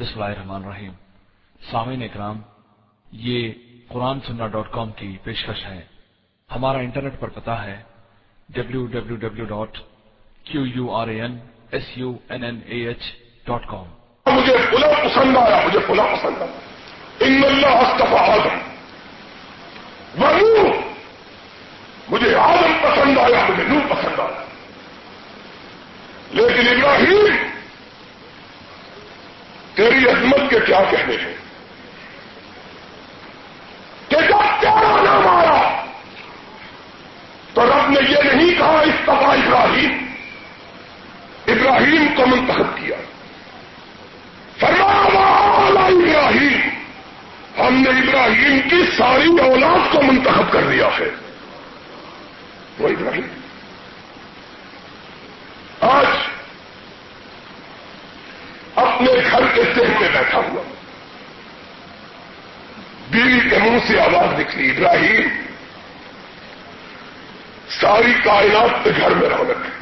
بسم اللہ الرحمن الرحیم۔ سامعین اکرام، یہ قرآن سننا ڈاٹ کام کی پیشکش ہے۔ ہمارا انٹرنیٹ پر پتا ہے W W W dot Q U R A N S U N N A H dot com. مجھے پلا پسند آیا، مجھے پلا پسند آیا۔ ان اللہ استفا آدم۔ وہ مجھے آدم پسند آیا، مجھے نو پسند آیا لیکن ابراہیم تیری عظمت کے کیا کہنے ہیں؟ کہ جب پیارا نام آیا تو رب نے یہ نہیں کہا اس طرح ابراہیم ابراہیم کو منتخب کیا۔ فرمایا ابراہیم؟ ہم نے ابراہیم کی ساری اولاد کو منتخب کر دیا ہے۔ وہ ابراہیم آج اپنے گھر کے سہ میں بیٹھا ہوا۔ بیوی کے منہ سے آواز نکلی، ابراہیم، ساری کائنات کے گھر میں رونق ہے۔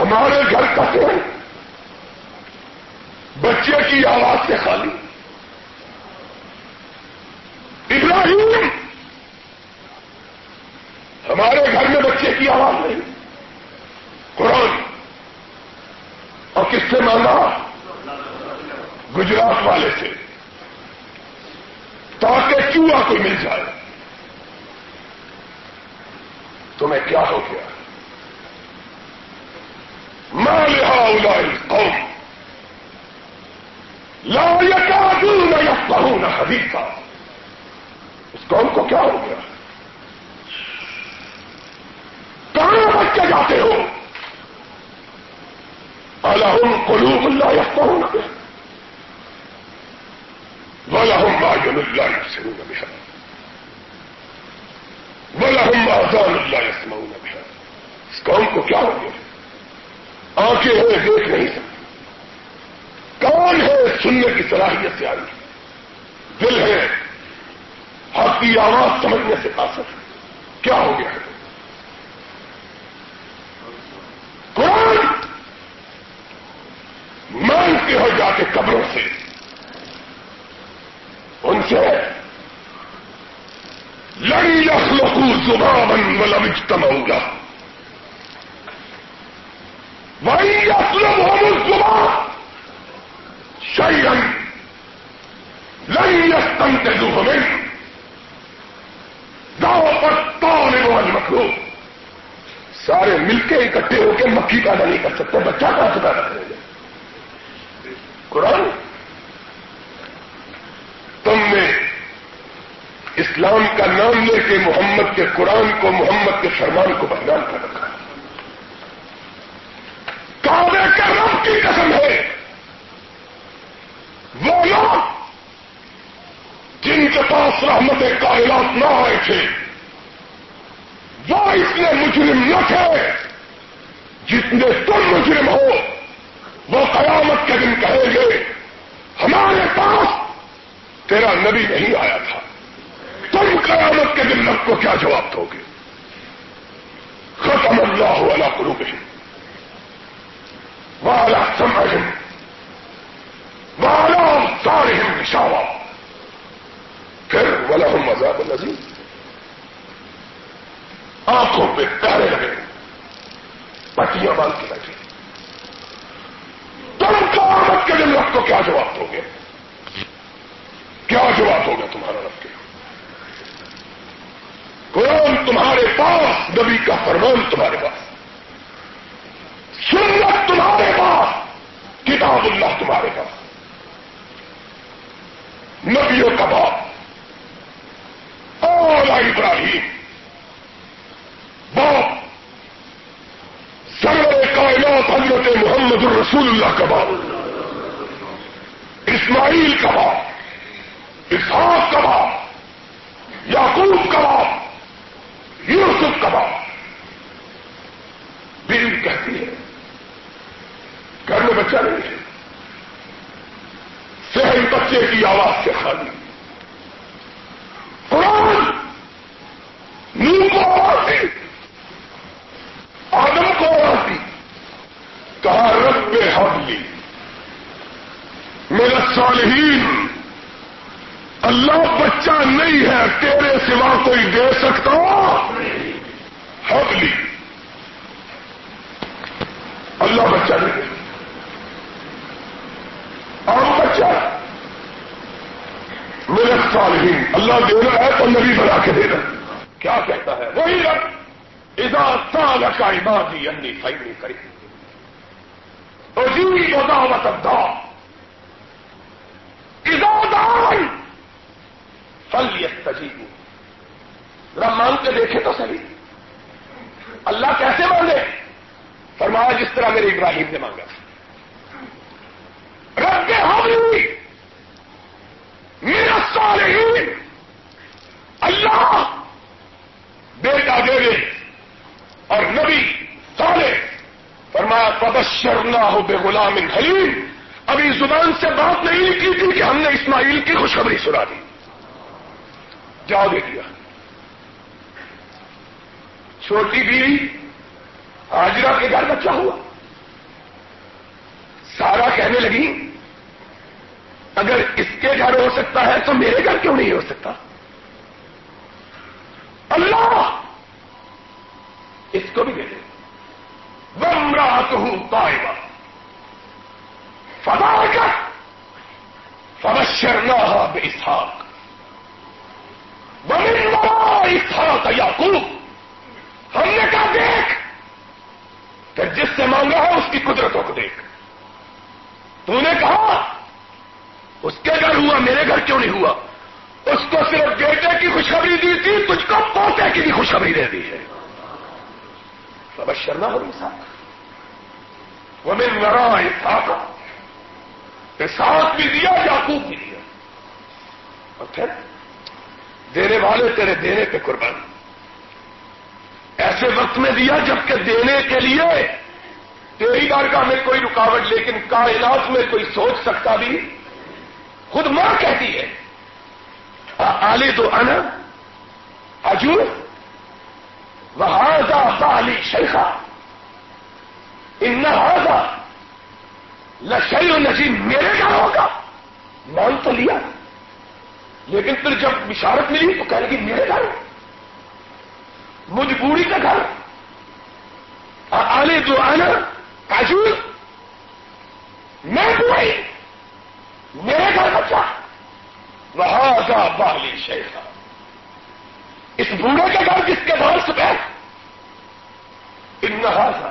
ہمارے گھر کا کون بچے کی آواز سے خالی۔ ابراہیم، ہمارے گھر میں بچے کی آواز نہیں۔ قرآن، اور کس سے مانگا؟ گجرات والے سے تاکہ چوہا کوئی مل جائے تمہیں کیا ہو گیا قوم لا يكادون يفقهون حديثا اس قوم کو کیا ہو گیا کہاں بچ کے جاتے ہو الحم قلوب اللہ يفقهون بها ولهم اعين لا يبصرون بها ولهم اذان لا يسمعون بها اس قوم کو کیا ہو گیا؟ آنکھیں ہیں دیکھ نہیں سکتے کون ہے سننے کی صلاحیت سے آئی؟ دل ہے۔ حق کی آواز سمجھنے سے قاصر۔ کیا ہو گیا؟ ہے قرآن مانگتے ہو جا کے قبروں سے۔ ان سے لڑی یخلقو زبابن ولم اجتمعوا وہی اسلم ہو زبان شیئن لن يستنقذوه منه. گاؤں پر تونے والے مکرو سارے مل کے اکٹھے ہو کے مکھی پیدا نہیں کر سکتے، بچہ کہاں سے پیدا کریں گے قرآن؟ تم نے اسلام کا نام لے کے محمد کے قرآن کو، محمد کے فرمان کو بدنام کر رکھا کعبے کے رب کی قسم ہے۔ وہ لوگ جن کے پاس رحمت کائنات نہ آئے تھے، وہ اس لیے مجرم نہ تھے جتنے تم مجرم ہو۔ وہ قیامت کے دن کہیں گے، ہمارے پاس تیرا نبی نہیں آیا تھا۔ تم قیامت کے دن رب کو کیا جواب دو گے؟ ختم اللہ والا قلوبہم۔ نہیں والا سمجھ والا سارے نشاوا پھر والا مذہب نظیم آنکھوں پہ پہرے لگے۔ پٹیاں باندھ کے بیٹھے۔ تم قیامت کے دن رب کو کیا جواب دو گے؟ کیا جواب ہوگا تمہارا رب کے؟ قرآن تمہارے پاس، نبی کا فرمان تمہارے پاس۔ سنت تمہارے پاس، کتاب اللہ تمہارے پاس۔ نبیوں کا باپ اولا ابراہیم۔ باپ، سرور کائنات حضرت محمد الرسول اللہ کا باپ۔ اسماعیل کا باپ، اسحاق کا باپ یعقوب کا باپ یوسف کا باپ بیوی کہتی ہے گھر میں بچہ نہیں ہے صحیح بچے کی آواز سے خالی۔ قرآن نو کو آواز دی۔ آدم کو آواز دی۔ کہا، رب حبلی، میرا صالحین، اللہ بچہ نہیں ہے، تیرے سوا کوئی دے سکتا؟ حبلی۔ اللہ بچہ نہیں اور بچہ میرے صالحین۔ اللہ دینا ہے تو نبی بنا کے دینا کیا کہتا ہے؟ وہی رب۔ ادا سال کا عبادی انی فائنی کری جی دعوت دا ادان فل تجیب ذرا مانگ کے دیکھے تو صحیح۔ اللہ کیسے مانگے؟ فرمایا جس طرح میرے ابراہیم نے مانگا۔ رب کے حامی میرا صالحین۔ اللہ، بیٹا دے دے اور نبی صالح۔ فرمایا پبشر نہ ہو بے غلام حلیم۔ ابھی زبان سے بات نہیں کی تھی کہ ہم نے اسماعیل کی خوشخبری سنا دی۔ جاؤ دے دیا۔ چھوٹی بیوی آجرا کے گھر بچہ ہوا۔ سارا کہنے لگی اگر اس کے گھر ہو سکتا ہے تو میرے گھر کیوں نہیں ہو سکتا؟ اللہ! اس کو بھی دے دے رات ہوں پائے فدا کر فبشر نہ بے اسحاق اسحاق یعقوب ہم نے کہا، دیکھ! کہ جس سے مانگا ہے اس کی قدرتوں کو دیکھ تو نے کہا اس کے گھر ہوا، میرے گھر کیوں نہیں ہوا؟ اس کو صرف بیٹے کی خوشخبری دی تھی، تجھ کو پوتے کی بھی خوشخبری دے دی ہے۔ فبشر نہ ہو انسان وہ میں لڑا اسحاق ساتھ بھی دیا، یعقوب بھی دیا۔ اور پھر، دینے والے تیرے دینے پہ قربان۔ ایسے وقت میں دیا جبکہ دینے کے لیے تیری بارگاہ میں کوئی رکاوٹ، لیکن کائنات میں کوئی سوچ سکتا بھی خود ماں کہتی ہے آلی تو ان اجور وہاں بالی شیخا ان لشئی و نجیم میرے گھر ہوگا مان تو لیا۔ لیکن پھر جب بشارت ملی تو کہنے لگی، میرے گھر مجبوری کا گھر آنے جو آنا کاجو میں بوئی میرے گھر بچہ وہاں کا بالی شیخا۔ اس بوڑھے کے گھر جس کے بال سفید ان تھا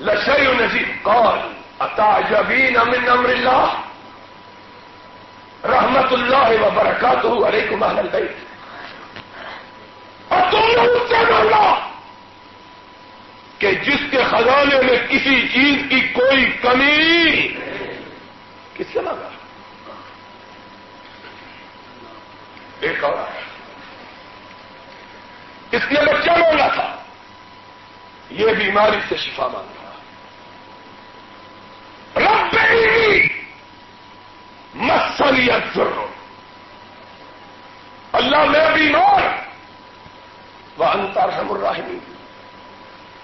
لشئی نظیم کون اتا جبین امن امر اللہ۔ رحمت اللہ و برکات ہوں ارے کمال اور تم نے اس سے مانگا کہ جس کے خزانے میں کسی چیز کی کوئی کمی کس سے مانگا۔ ایک اور۔ اس نے بچہ مانگا تھا؟ یہ بیماری سے شفا مانگا۔ رب مسلیت ضرور اللہ میں بیمار۔ وہ انتر ہم الراہمی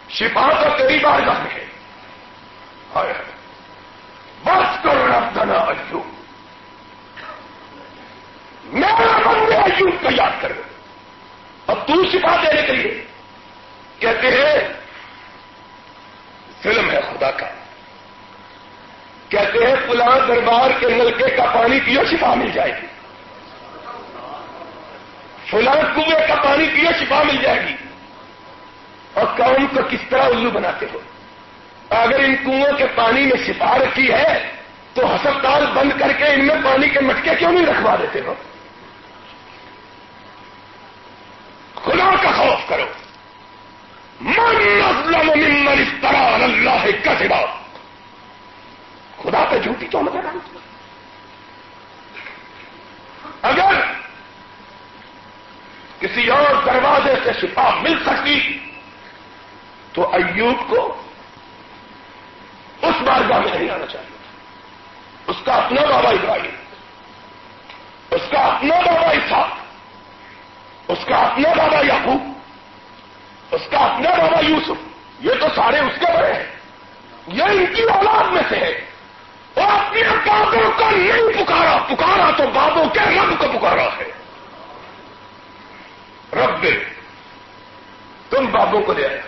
شفا تو تیری بار ہے بس کرو ربنا ایوب میرا بندے ایوب کا یاد کرو اب تو شفا دینے کے لیے کہتے ہیں فلم ہے خدا کا کہتے ہیں فلاں دربار کے نلکے کا پانی پیو، شفا مل جائے گی۔ فلاں کنویں کا پانی پیو، شفا مل جائے گی۔ اور قوم کو کس طرح الو بناتے ہو؟ اگر ان کنووں کے پانی میں شفا رکھی ہے، تو ہسپتال بند کر کے ان میں پانی کے مٹکے کیوں نہیں رکھوا دیتے ہو؟ خدا کا خوف کرو۔ من ازلم ممن افترا اللہ کذبا۔ خدا پہ جھوٹی تو مطلب اگر کسی اور دروازے سے شفا مل سکتی تو ایوب کو اس بار میں نہیں آنا چاہیے اس کا اپنا بابا ابراہیم، اس کا اپنا بابا عیسا اس کا اپنا بابا یعقوب، اس کا اپنا بابا یوسف۔ یہ تو سارے اس کے بڑے ہیں۔ یہ ان کی اولاد میں سے ہے۔ اور اپنے بابوں کا نہیں پکارا پکارا تو بابوں کے رب کو پکارا ہے۔ رب تم بابوں لے آیا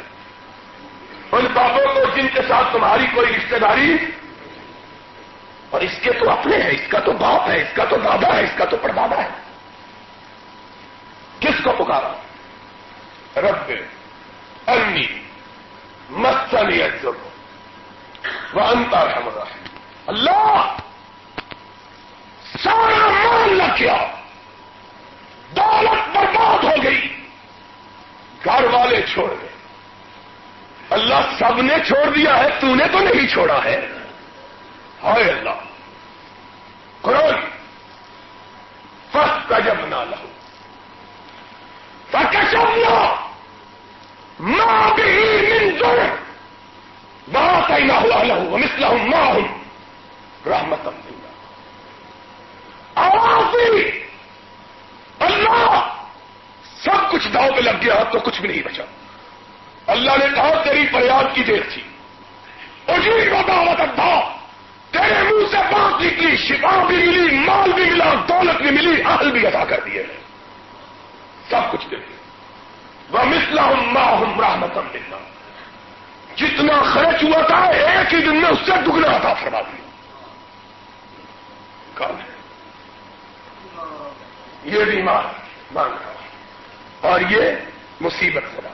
ان بابوں کو جن کے ساتھ تمہاری کوئی رشتے داری، اور اس کے تو اپنے ہیں، اس کا تو باپ ہے، اس کا تو دادا ہے، اس کا تو پردادا ہے۔ کس کو پکارا؟ رب انی مسلی وہ انتا ہے اللہ، سارا مان کیا۔ ہو گئی۔ گھر والے چھوڑ گئے۔ اللہ سب نے چھوڑ دیا ہے، تو نے تو نہیں چھوڑا ہے۔ ہائے اللہ۔ قرآن۔ فسٹ کا جب نہ لہو ماں بھی من بات ہی نہ ہوا لہو مسلح ماں ہوں رحمت آواز اللہ سب کچھ داؤ پہ لگ گیا تو کچھ بھی نہیں بچا۔ اللہ نے کہا، تیری فریاد کی دیر تھی۔ اجی کو دعوت تھا تیرے منہ سے بات نکلی، شفا بھی ملی، مال بھی ملا، دولت بھی ملی، اہل بھی ادا کر دیے۔ سب کچھ دے وہ مسلح ہوں رحمت ملنا جتنا خرچ ہوا تھا، ایک ہی دن میں اس سے دگنا تھا فرما دیا۔ ہے؟ یہ بیمار۔ مانگ رہا اور یہ مصیبت ہو رہا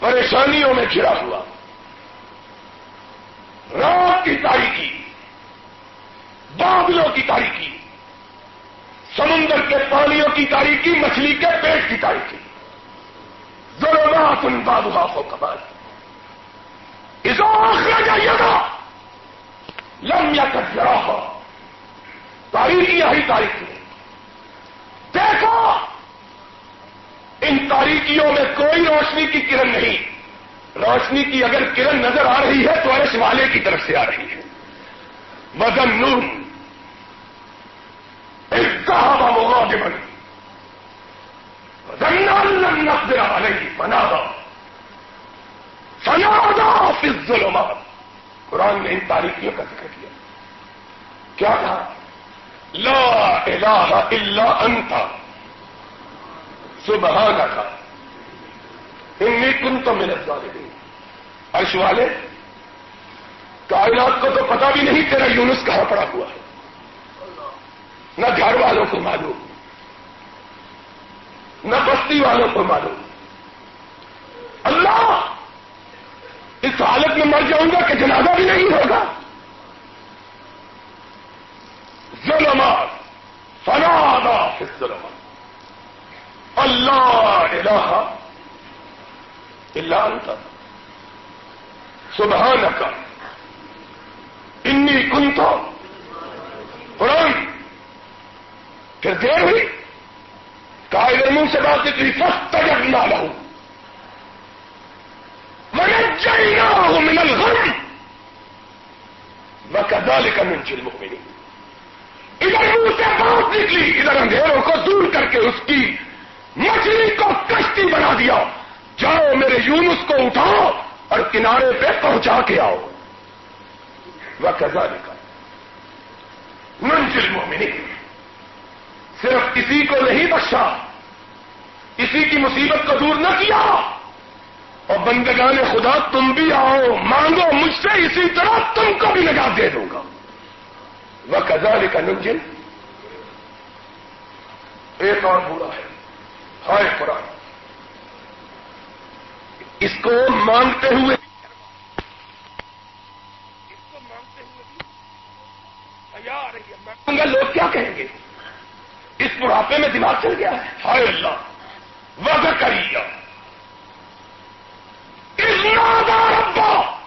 پریشانیوں میں گرا ہوا۔ رات کی تاریخی بادلوں کی تاریخی سمندر کے پانیوں کی تاریخی مچھلی کے پیٹ کی تاریخی ضرورات ان بادہ کو کبر اس آخر جائیے گا لمیا کر جڑا ہو تاریخی ہی تاریخی ان تاریخیوں میں کوئی روشنی کی کرن نہیں۔ روشنی کی اگر کرن نظر آ رہی ہے تو عرش والے کی طرف سے آ رہی ہے۔ مدن نون۔ کہا موغا کے بن رنگال نقدر علیہ بنا دو سنا ظلمات قرآن نے ان تاریخیوں کا ذکر کیا۔ کیا کہا؟ لا الہ الا انت۔ سبحانہ کا انی کن تو محنت والے عرش والے، کائنات کو تو پتا بھی نہیں تیرا یونس کہاں پڑا ہوا ہے۔ نہ گھر والوں کو معلوم، نہ بستی والوں کو معلوم۔ اللہ، اس حالت میں مر جاؤں گا کہ جنازہ بھی نہیں ہوگا۔ ظلمات فنادا فی اللہ الہ الا انت سبحانک انی کنت قرآن پھر دیر ہوئی کائر منہ سے بات اتنی فسٹ تجب نہ لہوں ونجيناه من الغم وكذلك ننجي المؤمنين ادھر منہ سے بات نکلی ادھر اندھیروں کو دور کر کے اس کی مچھلی کو کشتی بنا دیا۔ جاؤ میرے یونس کو اٹھاؤ اور کنارے پہ پہنچا کے آؤ۔ وہ کزا لکھا منزل مومنی صرف کسی کو نہیں بخشا، کسی کی مصیبت کو دور نہ کیا۔ اور بندگان خدا، تم بھی آؤ، مانگو، مجھ سے اسی طرح تم کو بھی نجات دے دوں گا۔ وہ کزال کا ننجن ایک اور برا ہے۔ ہائے قرآن۔ اس کو مانگتے ہوئے اس کو مانگتے ہوئے بھی لوگ کیا کہیں گے؟ اس بڑھاپے میں دماغ چل گیا ہے۔ ہائے اللہ وغ کریے ربا۔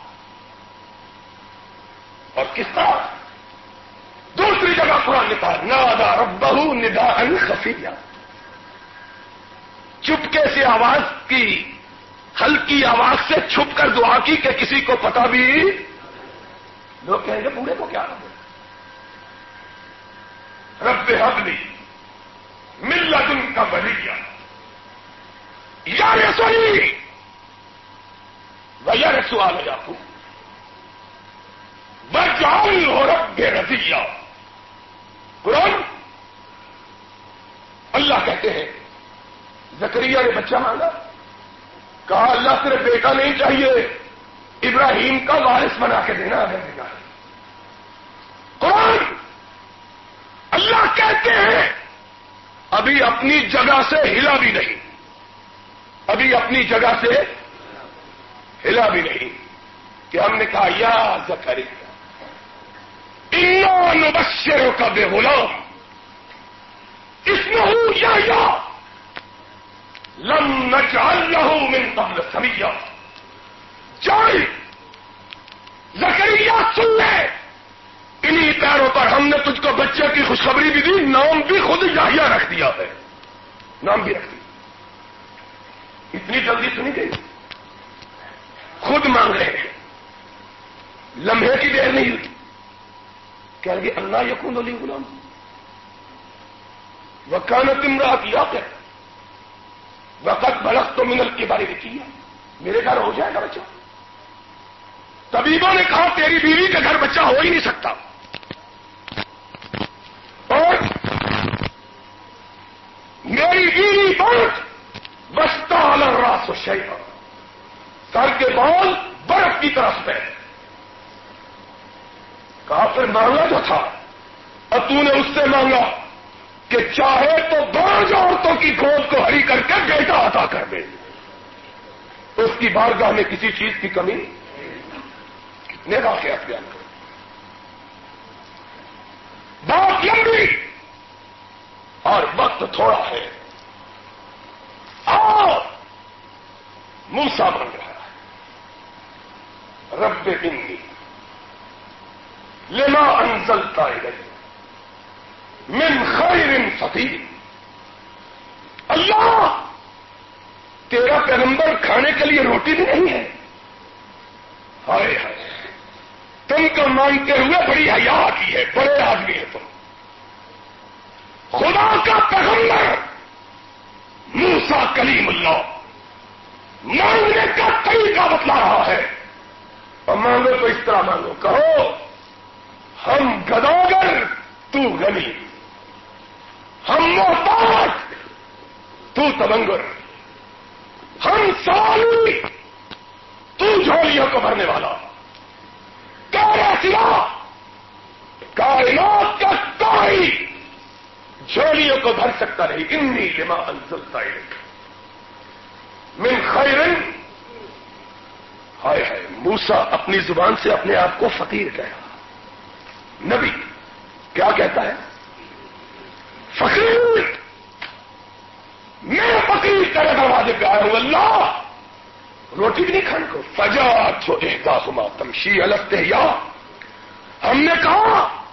اور کس طرح؟ دوسری جگہ قرآن نے کہا، نادا ربہ ندا ان خفیہ چپکے سے آواز کی، ہلکی آواز سے چھپ کر دعا کی کہ کسی کو پتا بھی۔ لوگ کہیں گے، بوڑھے کو کیا رب حبلی مل دن کا بلی کیا یا رسوئی وہ یا رسوال ہے آپ کو بجال ہو رب رضیہ قرآن اللہ کہتے ہیں زکریہ نے بچہ مانگا کہا، اللہ صرف بیٹا نہیں چاہیے، ابراہیم کا وارث بنا کے دینا ہے قرآن اللہ کہتے ہیں، ابھی اپنی جگہ سے ہلا بھی نہیں۔ ابھی اپنی جگہ سے ہلا بھی نہیں۔ کہ ہم نے کہا، یا زکری نبشروں کا بے غلام اس میں ہوں یا یا۔ لم نجعل له من قبل سمیا جائے زکریہ سن لے! انہی پیروں پر ہم نے تجھ کو بچے کی خوشخبری بھی دی، نام بھی خود یاہیا رکھ دیا ہے۔ نام بھی رکھ دیا۔ اتنی جلدی سنی گئی۔ خود مانگ رہے ہیں۔ لمحے کی دیر نہیں ہوئی۔ کہہ لگے اللہ یقون علی غلام۔ وہ کانا تمرا کیا کہ وقت بلک تو منل کے بارے میں کیا میرے گھر ہو جائے گا بچہ. طبیبوں نے کہا تیری بیوی کے گھر بچہ ہو ہی نہیں سکتا. اور میری بیوی بہت بستا راس و شیخ سر کے بال برف کی طرف پہ کہا پھر مانگا جو تھا. اور تو نے اس سے مانگا. کہ چاہے تو بانج عورتوں کی گود کو ہری کر کے بیٹا عطا کر دے۔ اس کی بارگاہ میں کسی چیز کی کمی؟ کتنے واقعات بیان کرو بات لمبی اور وقت تھوڑا ہے۔ اور موسا بن رہا ہے رب انی لما انزلتا الیہ من خیر فقیر اللہ تیرا پیغمبر کھانے کے لیے روٹی بھی نہیں ہے۔ ہائے ہائے۔ تم کو مانگتے ہوئے بڑی حیا کی ہے، بڑے آدمی ہے تم۔ خدا کا پیغمبر موسا کلیم اللہ۔ مانگنے کا طریقہ بتلا رہا ہے۔ اور مانگو تو اس طرح مانگو۔ کہو، ہم گداگر، تو غنی۔ ہم محتاج، تو تبنگر ہم سالی، تو جھولیوں کو بھرنے والا۔ تیرا سوا کائنات کا کوئی جھولیوں کو بھر سکتا نہیں۔ انی لما انزلتا ہے من خیرن۔ ہائے ہائے موسا اپنی زبان سے اپنے آپ کو فقیر کہا۔ نبی، کیا کہتا ہے؟ فقیر! میں فقیر تیرے دروازے پہ آیا ہوں، اللہ! روٹی بھی نہیں کھانے کو۔ فجا چھو احدا ہما تمشی الگ یا ہم نے کہا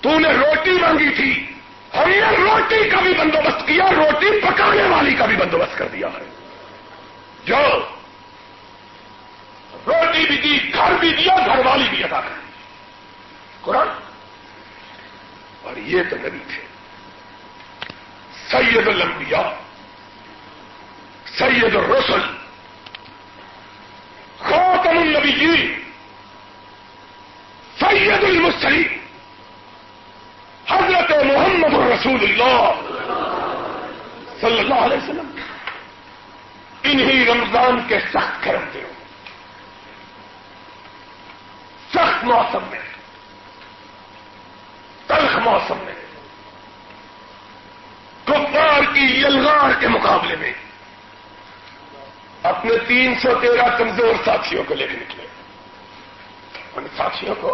تو نے روٹی مانگی تھی۔ ہم نے روٹی کا بھی بندوبست کیا، روٹی پکانے والی کا بھی بندوبست کر دیا ہے۔ جو روٹی بھی دی، گھر بھی دیا، گھر والی بھی ادا کر قرآن؟ اور یہ تو نبی تھے۔ سید الانبیاء، سید الرسل، خاتم النبیین، سید المسلم حضرت محمد الرسول اللہ صلی اللہ علیہ وسلم۔ انہی رمضان کے سخت کرم تھے۔ سخت موسم میں، تلخ موسم میں کفار کی یلغار کے مقابلے میں اپنے تین سو تیرہ کمزور ساتھیوں کو لے کے نکلے۔ ان ساتھیوں کو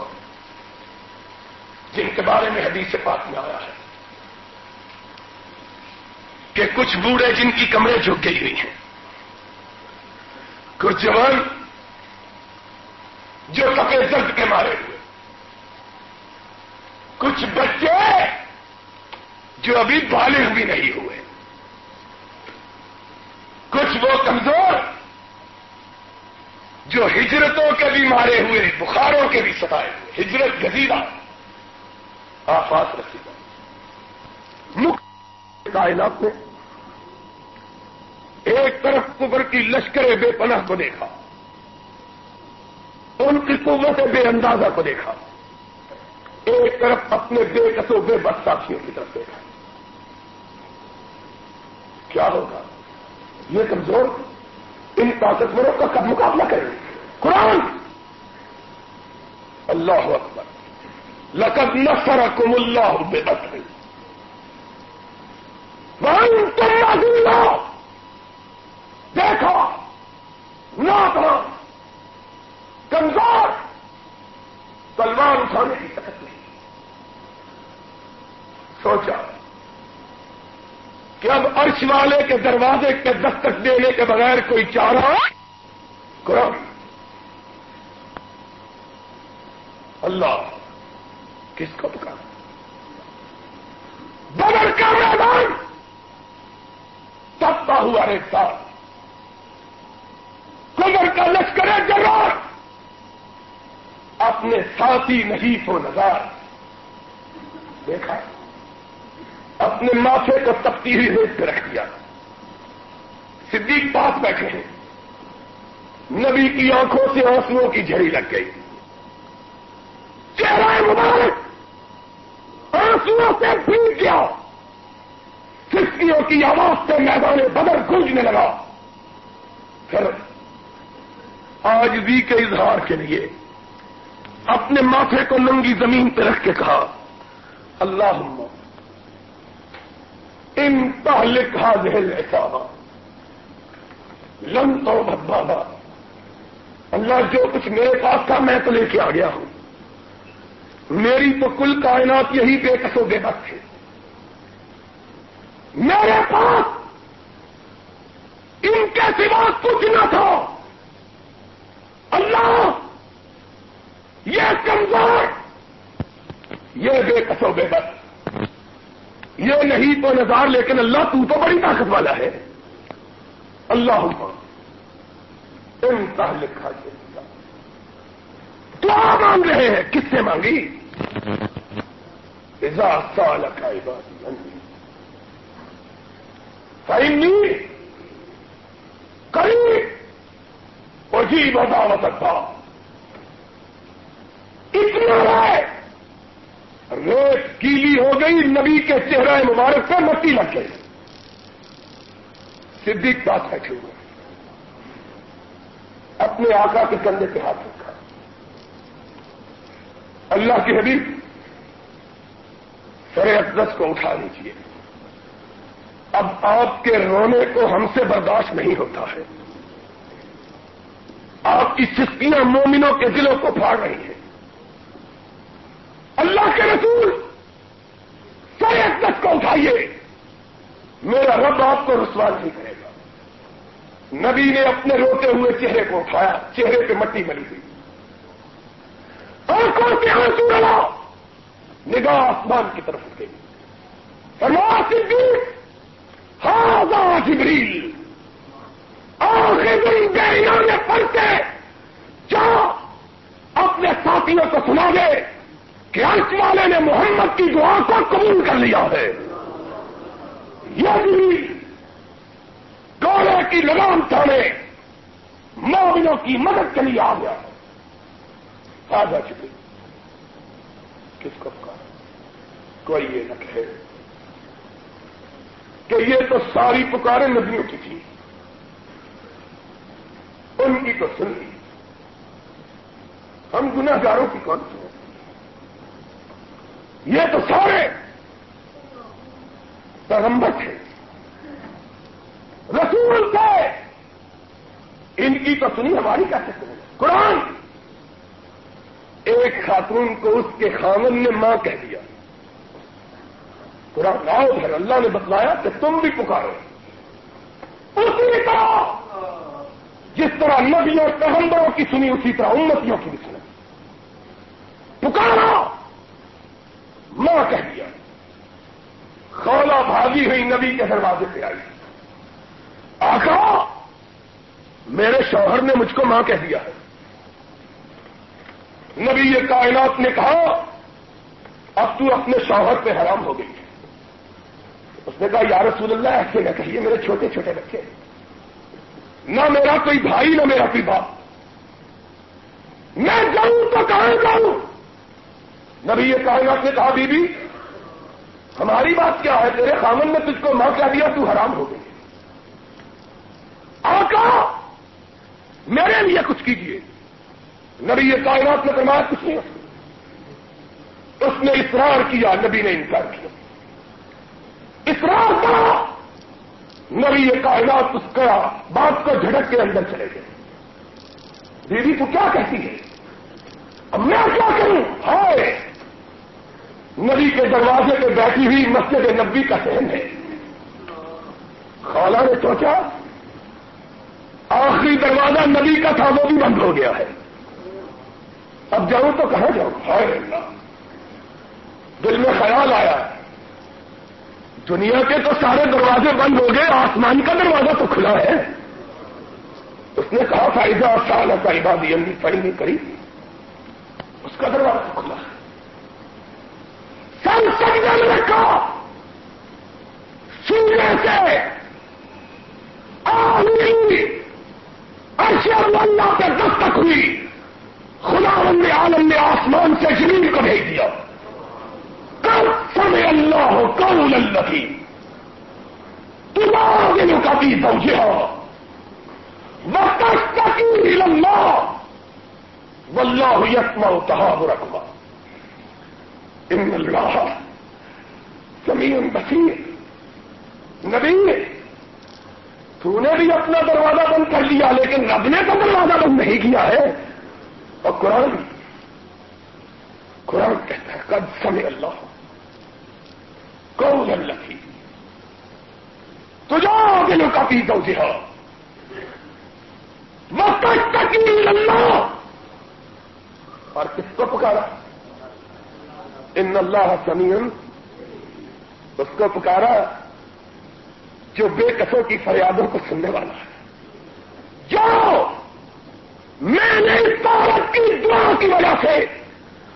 جن کے بارے میں حدیث پاک میں آیا ہے کہ کچھ بوڑھے جن کی کمرے جھک گئی ہوئی ہیں، کچھ جوان جو کپے درد کے مارے ہوئے، کچھ بچے جو ابھی بالغ بھی نہیں ہوئے۔ کچھ وہ کمزور جو ہجرتوں کے بھی مارے ہوئے بخاروں کے بھی ستائے ہوئے ہجرت گزیدہ آفات رسیدہ کائنات میں ایک طرف کبر کی لشکر بے پناہ کو دیکھا، ان کی قوت بے اندازہ کو دیکھا۔ ایک طرف اپنے بے قصو بے بد ساتھیوں کی طرف دیکھا۔ کیا ہوگا؟ یہ کمزور ان طاقتوروں کا کب مقابلہ کریں قرآن! اللہ اکبر۔ لقد نصرکم اللہ بے تم دیکھا۔ نوجوان کمزور۔ تلوار اٹھانے کی طاقت نہیں۔ سوچا۔ کہ اب عرش والے کے دروازے کے دستک دینے کے بغیر کوئی چارہ؟ قرآن۔ اللہ، کس کو پکارا؟ بدر کا میدان۔ تبتا ہوا ریتا کمر کا لشکر جرار۔ اپنے ساتھی نہیں ہو نظار دیکھا۔ اپنے ماتھے کو تپتی ہوئی ریت پہ رکھ دیا۔ صدیق پاس بیٹھے ہیں۔ نبی کی آنکھوں سے آنسو کی جھڑی لگ گئی۔ چہرہ مبارک! آنسو سے بھیگ گیا۔ سسکیوں کی آواز سے میدان بدر گونجنے لگا۔ پھر آج بھی کے اظہار کے لیے اپنے ماتھے کو ننگی زمین پہ رکھ کے کہا اللہ ان تہلک حاضر ایسا لم تو بدبادا اللہ جو کچھ میرے پاس تھا میں تو لے کے آ گیا ہوں، میری تو کل کائنات یہی بے کسو بے بس تھے میرے پاس ان کے سوا کچھ نہ تھا۔ اللہ، یہ کمزور، یہ بے کسو بے بس۔ یہ نہیں تو نظار، لیکن اللہ تو تو بڑی طاقت والا ہے۔ اللہ ان کا لکھا کیا مانگ رہے ہیں۔ کس سے مانگی؟ سال کا عبادی فائنلی کری وہی بتاوت تھا اتنا ہے۔ ریت گیلی ہو گئی، نبی کے چہرہ مبارک پہ مٹی لگ گئی۔ صدیق پاس بیٹھے ہوئے اپنے آقا کے کندھے پہ ہاتھ رکھا۔ اللہ کی حبیب، سر اقدس کو اٹھا لیجیے اب آپ کے رونے کو ہم سے برداشت نہیں ہوتا ہے۔ آپ کی سستیاں مومنوں کے دلوں کو پھاڑ رہی ہیں۔ اللہ کے رسول! سر اقدس کو اٹھائیے! میرا رب آپ کو رسوا نہیں کرے گا۔ نبی نے اپنے روتے ہوئے چہرے کو اٹھایا، چہرے پہ مٹی ملی ہوئی۔ اور کون کے آنسو رلا نگاہ آسمان کی طرف اٹھ گئی صدیق! ہاں جبریل! آخری دن نے پڑھتے کیا اپنے ساتھیوں کو سنا دے۔ کہ عرش والے نے محمد کی دعا کو قبول کر لیا ہے۔ یہ بھی گولے کی لگام تھانے مومنوں کی مدد کے لیے آ گیا۔ آ جا چکے۔ کس کو کہا؟ کوئی یہ نہ کہے کہ یہ تو ساری پکاریں ندیوں کی تھی۔ ان کی تو سن لی۔ ہم گناہ گاروں کی کون سی یہ تو سارے پیغمبر تھے۔ رسول تھے۔ ان کی تو سنی، ہماری کیسے سنی قرآن۔ ایک خاتون کو اس کے خامن نے ماں کہہ دیا۔ قرآن آؤ پھر، اللہ نے بتلایا کہ تم بھی پکارو۔ اسی طرح جس طرح نبیوں پیغمبروں کی سنی، اسی طرح امتیوں کی بھی سنی پکارا کہہ دیا۔ خولا بھاگی ہوئی نبی کے دروازے پہ آئی۔ آقا، میرے شوہر نے مجھ کو ماں کہہ دیا۔ ہے نبی یہ کائنات نے کہا، اب تو اپنے شوہر پہ حرام ہو گئی۔ اس نے کہا، یا رسول اللہ، ایسے نہ کہیے، میرے چھوٹے چھوٹے بچے۔ نہ میرا کوئی بھائی، نہ میرا کوئی باپ۔ میں جاؤں تو کہاں جاؤں؟ نبی یہ کائنات نے کہا بی بی ہماری بات کیا ہے؟ تیرے خامن نے تجھ کو ماں کیا دیا؟ تو حرام ہو گئی۔ کہا، میرے لیے کچھ کیجیے نبی یہ کائنات میں فرمایا، کچھ نہیں۔ اس نے اصرار کیا، نبی نے انکار کیا۔ اصرار کیا نبی یہ کائنات اس کا بات کو جھڑک کے اندر چلے گئے۔ بیوی تو کیا کہتی ہے؟ اب میں کیا کروں؟ ہائے! نبی کے دروازے پہ بیٹھی ہوئی مسجد نبی کا سہن ہے۔ خالہ نے سوچا، آخری دروازہ نبی کا تھا، وہ بھی بند ہو گیا ہے۔ اب جاؤں تو کہاں جاؤں ہائے اللہ۔ دل میں خیال آیا، دنیا کے تو سارے دروازے بند ہو گئے، آسمان کا دروازہ تو کھلا ہے۔ اس نے کہا فائدہ سال کا عبادی اندی فائل نہیں کری۔ اس کا دروازہ کھلا ہے۔ سب سجدے رکھا سننے سے ارشد اللہ پہ دستک ہوئی۔ خدا نے عالم نے آسمان سے زمین کو بھیج دیا۔ کل سمے اللہ ہو کون اللہ کی تمہارے کا بھی پہنچے ہو وقت اللہ واللہ یتما تحاب رکھوا ان اللہ سمین بصیر نبی تو نے بھی اپنا دروازہ بند کر لیا، لیکن رب نے تو دروازہ بند نہیں کیا ہے۔ اور قرآن قرآن کہتا ہے کب سمے اللہ کون اللہ کی تجا دلوں کا پی دو جہا وقت تک اللہ اور کس کو پکارا؟ ان اللہ سمین اس کو پکارا جو بے قصوں کی فریادوں کو سننے والا ہے۔ جو میں نے اس کی دعا کی وجہ سے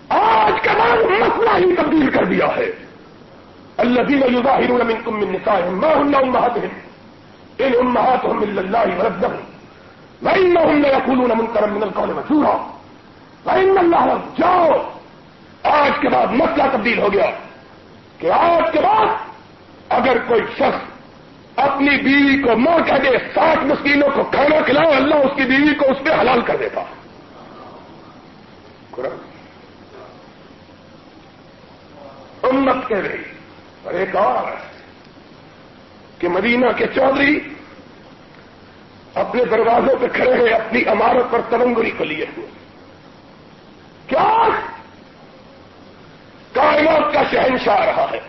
آج کے بعد مسئلہ ہی تبدیل کر دیا ہے۔ اللہ دین الظاہر من کم من نساء ما هن امهاتهم ان امهاتهم الا الله وربهم وانهم ليقولون منكرا من القول وزورا وان الله جاؤ آج کے بعد مسئلہ تبدیل ہو گیا۔ کہ آج کے بعد اگر کوئی شخص اپنی بیوی کو ماں کہہ دے، ساٹھ مسکینوں کو کھانا کھلاؤ، اللہ اس کی بیوی کو اس پہ حلال کر دیتا۔ امت کہہ رہی اور ایک اور کہ مدینہ کے چودھری اپنے دروازوں پہ کھڑے ہیں اپنی عمارت پر ترنگری کو لیے ہوئے۔ کیا؟ کائنات کا شہنشاہ رہا ہے۔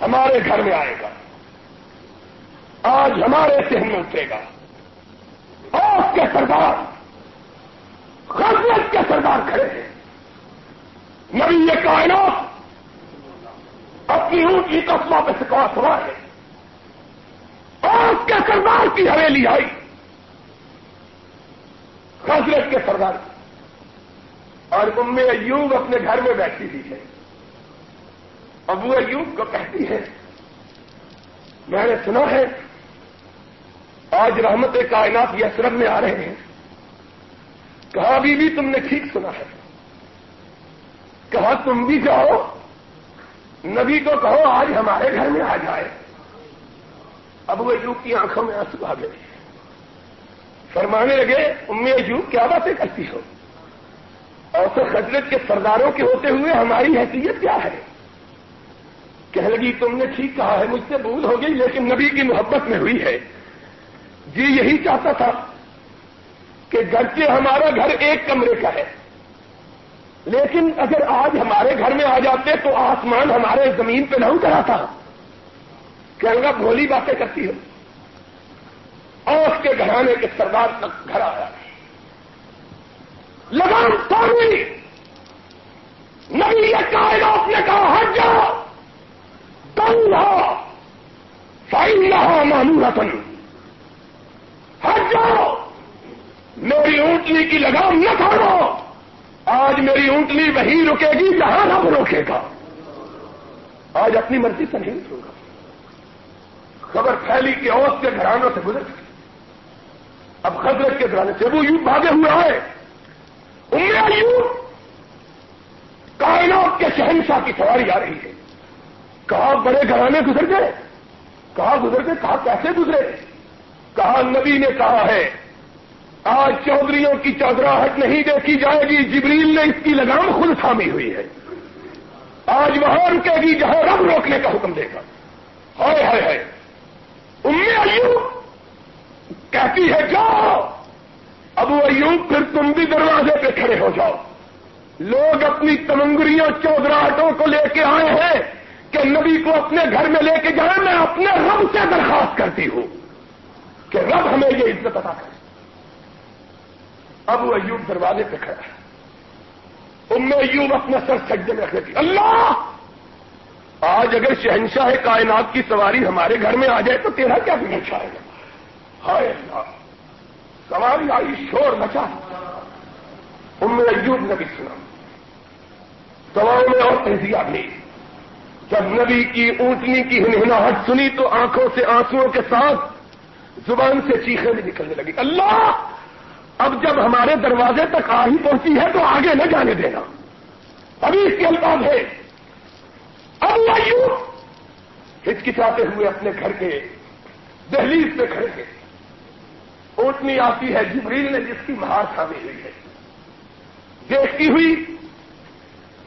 ہمارے گھر میں آئے گا۔ آج ہمارے ذہن میں اترے گا۔ آپ کے سردار خدمت کے سردار کھڑے ہیں۔ نبی یہ کائنات اپنی اونچی قسموں پہ سکوا ہوا ہے۔ آپ کے سردار کی حویلی آئی۔ حضرت کے سردار کی۔ اور ام ایوب اپنے گھر میں بیٹھی ہوئی ہے۔ ابو ایوب کو کہتی ہے، میں نے سنا ہے، آج رحمت کائنات یسرب میں آ رہے ہیں۔ کہا بھی بھی تم نے ٹھیک سنا ہے۔ کہا، تم بھی جاؤ، نبی کو کہو، آج ہمارے گھر میں آ جائے۔ اب وہ ایوب کی آنکھوں میں آنسو آ گئے۔ فرمانے لگے ام ایوب، کیا باتیں کرتی ہو؟ اور تو حضرت کے سرداروں کے ہوتے ہوئے ہماری حیثیت کیا ہے؟ کہہ لگی، تم نے ٹھیک کہا ہے، مجھ سے بھول ہو گئی، لیکن نبی کی محبت میں ہوئی ہے۔ جی یہی چاہتا تھا کہ گھر کے ہمارا گھر ایک کمرے کا ہے۔ لیکن اگر آج ہمارے گھر میں آ جاتے تو آسمان ہمارے زمین پہ نہ اترا تھا۔ کہ گا بھولی باتیں کرتی ہو۔ اور اس کے گھرانے کے سردار تک گھر آیا۔ لگام پانی نہیں یہ کائنات نے کہا، ہٹ جاؤ دن فائن رہا مانو رتن ہٹ جاؤ، میری اونٹلی کی لگام نہ کھاڑو آج میری اونٹلی وہی رکے گی جہاں رب روکے گا۔ آج اپنی مرضی سے نہیں ہوگا خبر پھیلی کہ اوس کے گھرانوں سے گزر اب خبرت کے گھرانے سے وہ یوں بھاگے ہوئے آئے۔ انہیں یوں کائنات کے شہنشاہ کی سواری آ رہی ہے۔ کہا بڑے گھرانے گزر گئے؟ کہا گزر گئے؟ کہا کیسے گزرے؟ کہا نبی نے کہا ہے، آج چودھریوں کی چودراہٹ نہیں دیکھی جائے گی، جبریل نے اس کی لگام خود تھامی ہوئی ہے۔ آج وہاں رکے گی جہاں رب روکنے کا حکم دے گا۔ ہائے ہائے ہے امی ایوب کہتی ہے، جاؤ۔ ابو ایوب پھر تم بھی دروازے پہ کھڑے ہو جاؤ۔ لوگ اپنی تمنگریوں چودراہٹوں کو لے کے آئے ہیں کہ نبی کو اپنے گھر میں لے کے جائیں میں اپنے رب سے درخواست کرتی ہوں کہ رب ہمیں یہ عزت ادا کرے۔ ابو ایوب دروازے پہ کھڑا ہے۔ ام ایوب اپنا سر سجدے میں رکھنے کی اللہ! آج اگر شہنشاہ کائنات کی سواری ہمارے گھر میں آ جائے تو تیرا کیا بھی گا؟ ہائے اللہ! سواری آئی، شور مچا۔ ام ایوب نے بھی سنا دواؤں میں اور تہذیب نہیں جب نبی کی اونٹنی کی ہنہناہٹ سنی تو آنکھوں سے آنسو کے ساتھ زبان سے چیخیں بھی نکلنے لگی۔ اللہ، اب جب ہمارے دروازے تک آ ہی پہنچی ہے تو آگے نہ جانے دینا۔ ابھی اس کے الفاظ ہے اللہ یوں ہچکچاتے ہوئے اپنے گھر کے دہلیز پہ کھڑے ہیں اونٹنی آتی ہے، جبریل نے جس کی مہار تھامی ہوئی ہے۔ دیکھتی ہوئی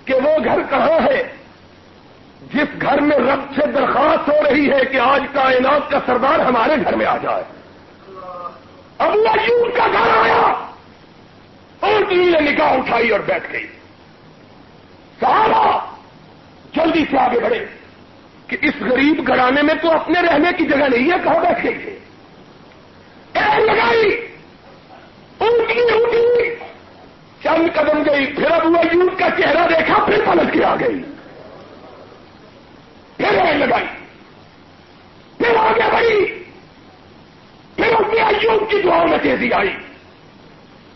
کہ وہ گھر کہاں ہے؟ جس گھر میں رب سے درخواست ہو رہی ہے کہ آج کائنات کا سردار ہمارے گھر میں آ جائے۔ اللہ یوں کا گھر آیا اور نے نکاح اٹھائی اور بیٹھ گئی۔ سارا جلدی سے آگے بڑھے کہ اس غریب گھرانے میں تو اپنے رہنے کی جگہ نہیں ہے، کہاں بیٹھ گئی ہے؟ لگائی، اونٹی اونٹی، چند قدم گئی، پھر اب وہ یوگ کا چہرہ دیکھا، پھر پلٹ کے آ گئی۔ پھر لگائی۔ پھر آگے بڑھی پھر اپنی ایوب کی دعاؤں میں تیزی آئی۔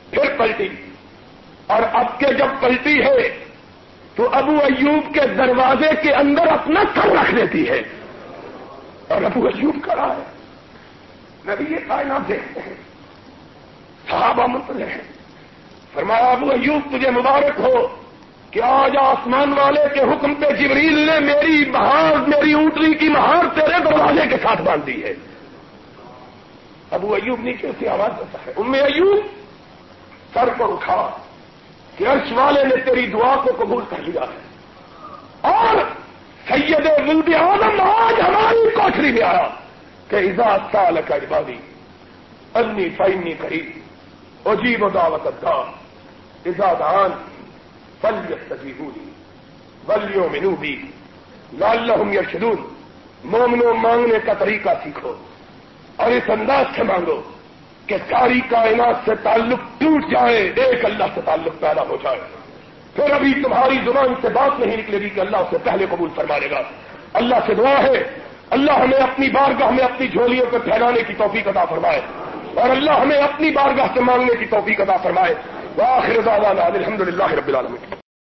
پھر پلٹی۔ اور اب کے جب پلٹی ہے، تو ابو ایوب کے دروازے کے اندر اپنا سر رکھ دیتی ہے۔ اور ابو ایوب کرا ہے۔ نبی یہ کائنات دیکھتے ہیں۔ صحابہ منتظر ہیں۔ فرمایا، ابو ایوب، تجھے مبارک ہو کہ آج آسمان والے کے حکم پہ جبریل نے میری مہار میری اونٹری کی مہار تیرے دروازے کے ساتھ باندھ دی ہے۔ ابو ایوب نیچے سے آواز دیتا ہے ام ایوب، سر کو اٹھا کہ عرش والے نے تیری دعا کو قبول کر لیا ہے۔ اور سید ولد آدم آج ہماری کوٹری میں آیا۔ کہ اجاز سال کا عبادی، انی فائنی کری عجیب و دعوت کا ازاد آن فلیت تجیبونی ولیوں منوبی لعلہم یرشدون مومنوں مانگنے کا طریقہ سیکھو، اور اس انداز سے مانگو کہ ساری کائنات سے تعلق ٹوٹ جائے، ایک اللہ سے تعلق پیدا ہو جائے۔ پھر ابھی تمہاری زبان سے بات نہیں نکلے گی کہ اللہ سے پہلے قبول فرمائے گا۔ اللہ سے دعا ہے اللہ ہمیں اپنی بارگاہ میں اپنی جھولیوں کو پھیلانے کی توفیق عطا فرمائے اور اللہ ہمیں اپنی بارگاہ سے مانگنے کی توفیق عطا فرمائے۔ واخر دعوانا الحمد للہ رب العالمین۔